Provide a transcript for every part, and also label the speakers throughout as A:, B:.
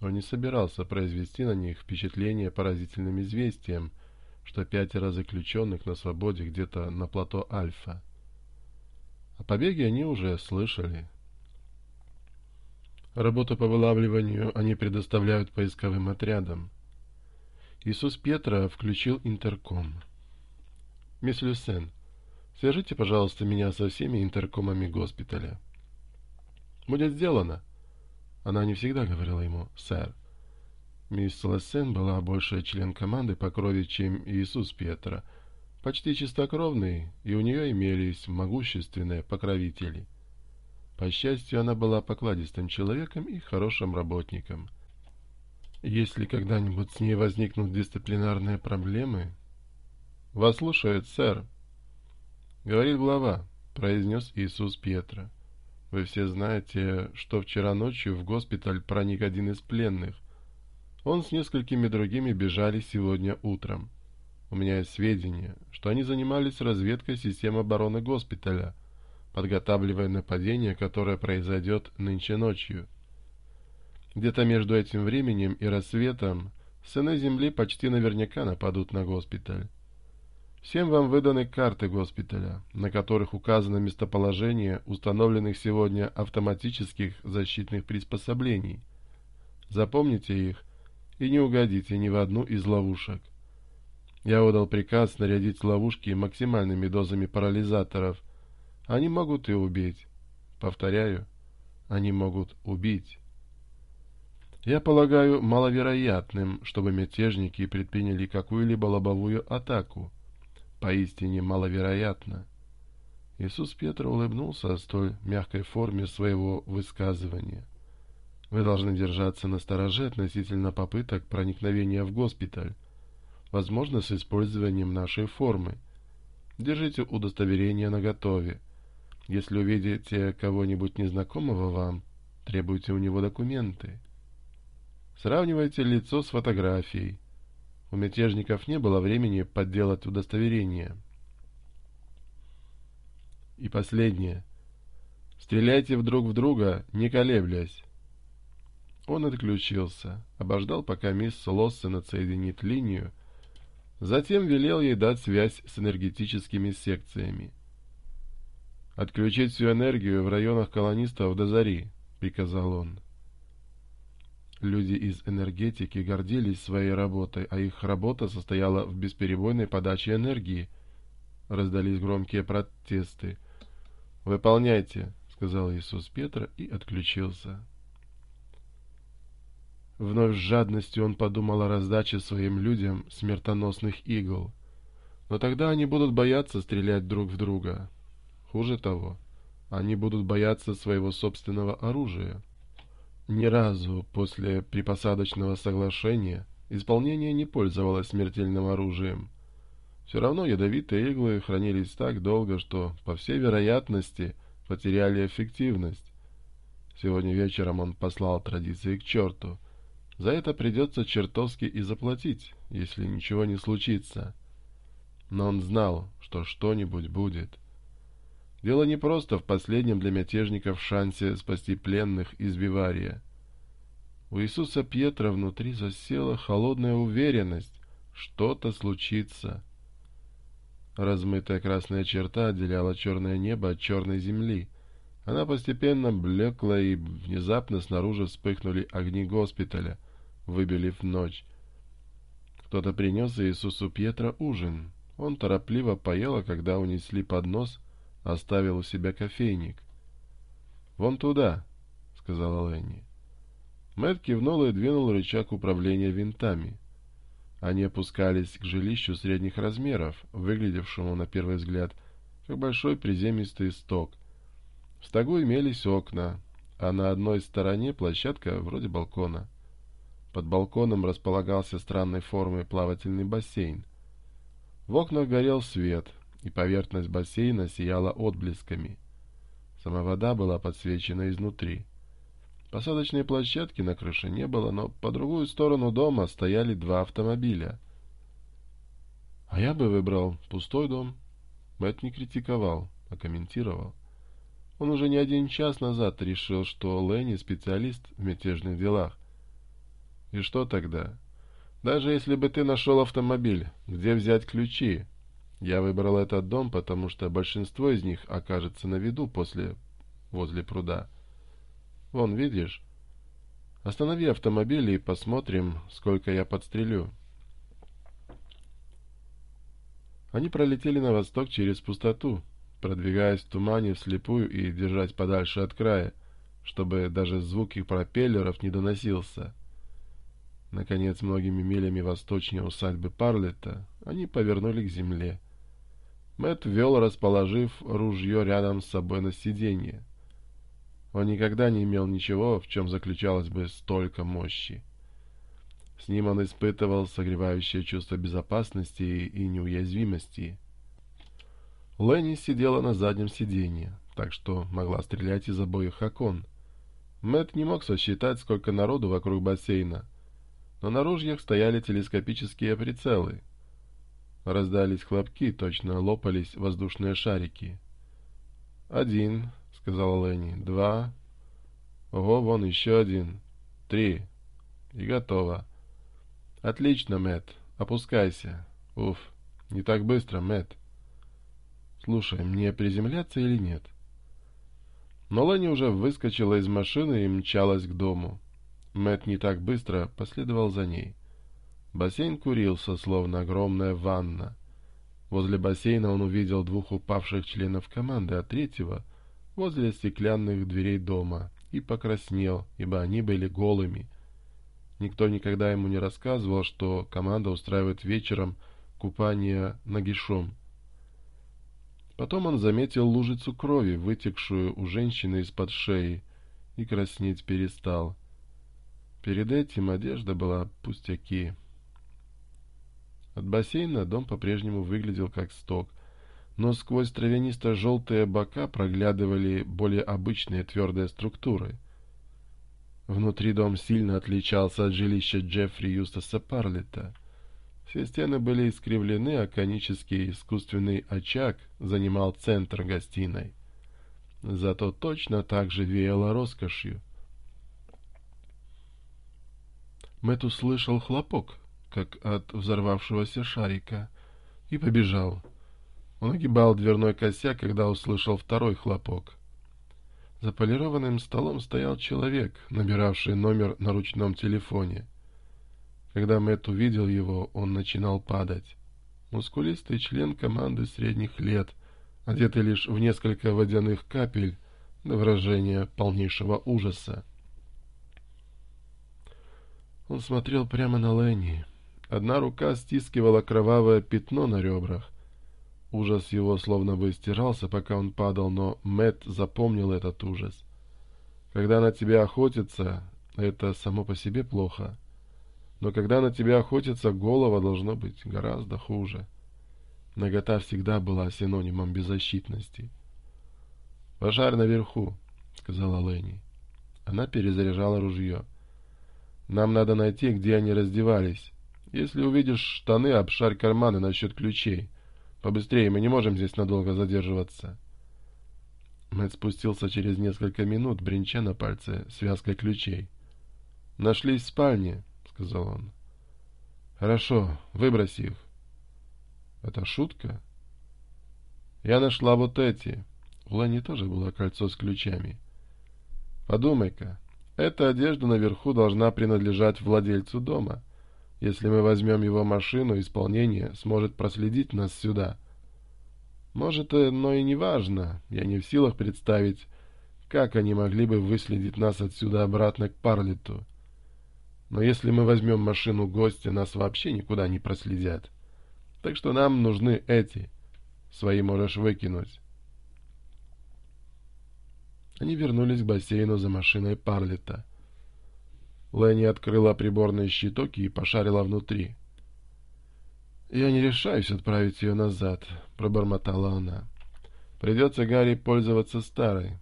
A: Он не собирался произвести на них впечатление поразительным известием, что пятеро заключенных на свободе где-то на плато Альфа. О побеге они уже слышали. Работу по вылавливанию они предоставляют поисковым отрядам. Иисус Петра включил интерком. «Мисс Люсен, свяжите, пожалуйста, меня со всеми интеркомами госпиталя». «Будет сделано», она не всегда говорила ему «сэр». Мисс Лассен была больше член команды по крови, чем Иисус Петра. Почти чистокровный, и у нее имелись могущественные покровители. По счастью, она была покладистым человеком и хорошим работником. Если когда-нибудь с ней возникнут дисциплинарные проблемы... — Вас слушает, сэр. — Говорит глава, — произнес Иисус Петра. — вы все знаете, что вчера ночью в госпиталь проник один из пленных. Он с несколькими другими бежали сегодня утром. У меня есть сведения, что они занимались разведкой систем обороны госпиталя, подготавливая нападение, которое произойдет нынче ночью. Где-то между этим временем и рассветом сыны Земли почти наверняка нападут на госпиталь. Всем вам выданы карты госпиталя, на которых указано местоположение установленных сегодня автоматических защитных приспособлений. Запомните их и не угодите ни в одну из ловушек. Я выдал приказ снарядить ловушки максимальными дозами парализаторов. Они могут и убить. Повторяю, они могут убить. Я полагаю маловероятным, чтобы мятежники предприняли какую-либо лобовую атаку. Поистине маловероятно. Иисус Петр улыбнулся о столь мягкой форме своего высказывания. Вы должны держаться на стороже относительно попыток проникновения в госпиталь, возможно, с использованием нашей формы. Держите удостоверение наготове. Если увидите кого-нибудь незнакомого вам, требуйте у него документы. Сравнивайте лицо с фотографией. У мятежников не было времени подделать удостоверение. И последнее. Стреляйте вдруг в друга, не колеблясь. Он отключился, обождал, пока мисс Лоссен отсоединит линию, затем велел ей дать связь с энергетическими секциями. «Отключить всю энергию в районах колонистов до зари», — приказал он. Люди из энергетики гордились своей работой, а их работа состояла в бесперебойной подаче энергии. Раздались громкие протесты. «Выполняйте», — сказал Иисус Петра и отключился. Вновь с жадностью он подумал о раздаче своим людям смертоносных игл. Но тогда они будут бояться стрелять друг в друга. Хуже того, они будут бояться своего собственного оружия. Ни разу после припосадочного соглашения исполнение не пользовалось смертельным оружием. Все равно ядовитые иглы хранились так долго, что, по всей вероятности, потеряли эффективность. Сегодня вечером он послал традиции к черту. За это придется чертовски и заплатить, если ничего не случится. Но он знал, что что-нибудь будет. Дело не просто в последнем для мятежников шансе спасти пленных из Бивария. У Иисуса Пьетра внутри засела холодная уверенность, что-то случится. Размытая красная черта отделяла черное небо от черной земли. Она постепенно блекла, и внезапно снаружи вспыхнули огни госпиталя, выбили в ночь. Кто-то принес Иисусу Пьетра ужин. Он торопливо поел, а когда унесли поднос — оставил у себя кофейник. «Вон туда», — сказала Ленни. Мэтт кивнул и двинул рычаг управления винтами. Они опускались к жилищу средних размеров, выглядевшему, на первый взгляд, как большой приземистый сток. В стогу имелись окна, а на одной стороне площадка вроде балкона. Под балконом располагался странной формы плавательный бассейн. В окнах горел свет, и поверхность бассейна сияла отблесками. Сама вода была подсвечена изнутри. Посадочной площадки на крыше не было, но по другую сторону дома стояли два автомобиля. А я бы выбрал пустой дом. Мэтт не критиковал, а комментировал. Он уже не один час назад решил, что Ленни специалист в мятежных делах. И что тогда? Даже если бы ты нашел автомобиль, где взять ключи? Я выбрал этот дом, потому что большинство из них окажется на виду после... возле пруда. Вон, видишь? Останови автомобиль и посмотрим, сколько я подстрелю. Они пролетели на восток через пустоту, продвигаясь в тумане вслепую и держась подальше от края, чтобы даже звук их пропеллеров не доносился. Наконец, многими милями восточнее усадьбы Парлета, они повернули к земле. Мэтт вел, расположив ружье рядом с собой на сиденье. Он никогда не имел ничего, в чем заключалось бы столько мощи. С ним он испытывал согревающее чувство безопасности и неуязвимости. Ленни сидела на заднем сиденье, так что могла стрелять из обоих окон. Мэтт не мог сосчитать, сколько народу вокруг бассейна, но на ружьях стояли телескопические прицелы — раздались хлопки, точно лопались воздушные шарики. «Один», — сказала Ленни, — «два». «Ого, вон еще один». «Три». «И готово». «Отлично, Мэт. Опускайся». «Уф, не так быстро, Мэт. «Слушай, мне приземляться или нет?» Но Ленни уже выскочила из машины и мчалась к дому. Мэт не так быстро последовал за ней. Бассейн курился, словно огромная ванна. Возле бассейна он увидел двух упавших членов команды, а третьего — возле стеклянных дверей дома, и покраснел, ибо они были голыми. Никто никогда ему не рассказывал, что команда устраивает вечером купание нагишом. Потом он заметил лужицу крови, вытекшую у женщины из-под шеи, и краснеть перестал. Перед этим одежда была пустяки. От бассейна дом по-прежнему выглядел как сток, но сквозь травянисто-желтые бока проглядывали более обычные твердые структуры. Внутри дом сильно отличался от жилища Джеффри Юстаса Парлета. Все стены были искривлены, а конический искусственный очаг занимал центр гостиной. Зато точно так же веяло роскошью. Мэтт услышал хлопок, как от взорвавшегося шарика, и побежал. Он огибал дверной косяк, когда услышал второй хлопок. За полированным столом стоял человек, набиравший номер на ручном телефоне. Когда Мэтт увидел его, он начинал падать. Мускулистый член команды средних лет, одетый лишь в несколько водяных капель, до выражения полнейшего ужаса. Он смотрел прямо на Ленни. Одна рука стискивала кровавое пятно на ребрах. Ужас его словно бы стирался, пока он падал, но Мэтт запомнил этот ужас. Когда на тебя охотится, это само по себе плохо. Но когда на тебя охотится, голова должно быть гораздо хуже. Нагота всегда была синонимом беззащитности. «Пожар наверху», — сказала Ленни. Она перезаряжала ружье. «Нам надо найти, где они раздевались». Если увидишь штаны, обшарь карманы насчет ключей. Побыстрее, мы не можем здесь надолго задерживаться. Мэтт спустился через несколько минут, бренча на пальце, связкой ключей. «Нашлись в спальне», — сказал он. «Хорошо, выброси их». «Это шутка?» «Я нашла вот эти». У Лани тоже было кольцо с ключами. «Подумай-ка, эта одежда наверху должна принадлежать владельцу дома». Если мы возьмем его машину, исполнение сможет проследить нас сюда. Может, но и не важно. Я не в силах представить, как они могли бы выследить нас отсюда обратно к Парлету. Но если мы возьмем машину гостя, нас вообще никуда не проследят. Так что нам нужны эти. Свои можешь выкинуть. Они вернулись к бассейну за машиной Парлета. Лэнни открыла приборные щитоки и пошарила внутри. «Я не решаюсь отправить ее назад», — пробормотала она. «Придется Гарри пользоваться старой».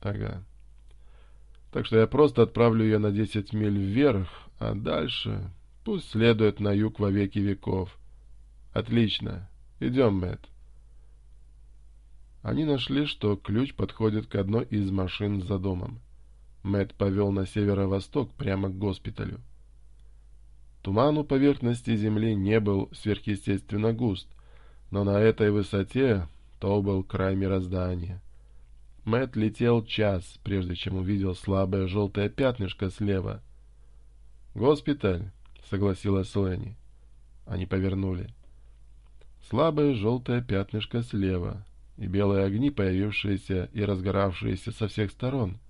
A: «Ага. Так что я просто отправлю ее на десять миль вверх, а дальше пусть следует на юг во веки веков». «Отлично. Идем, Мэтт». Они нашли, что ключ подходит к одной из машин за домом. Мэтт повел на северо-восток прямо к госпиталю. Туман у поверхности земли не был сверхъестественно густ, но на этой высоте то был край мироздания. Мэтт летел час, прежде чем увидел слабое желтое пятнышко слева. «Госпиталь», — согласилась Ленни. Они повернули. Слабое желтое пятнышко слева и белые огни, появившиеся и разгоравшиеся со всех сторон —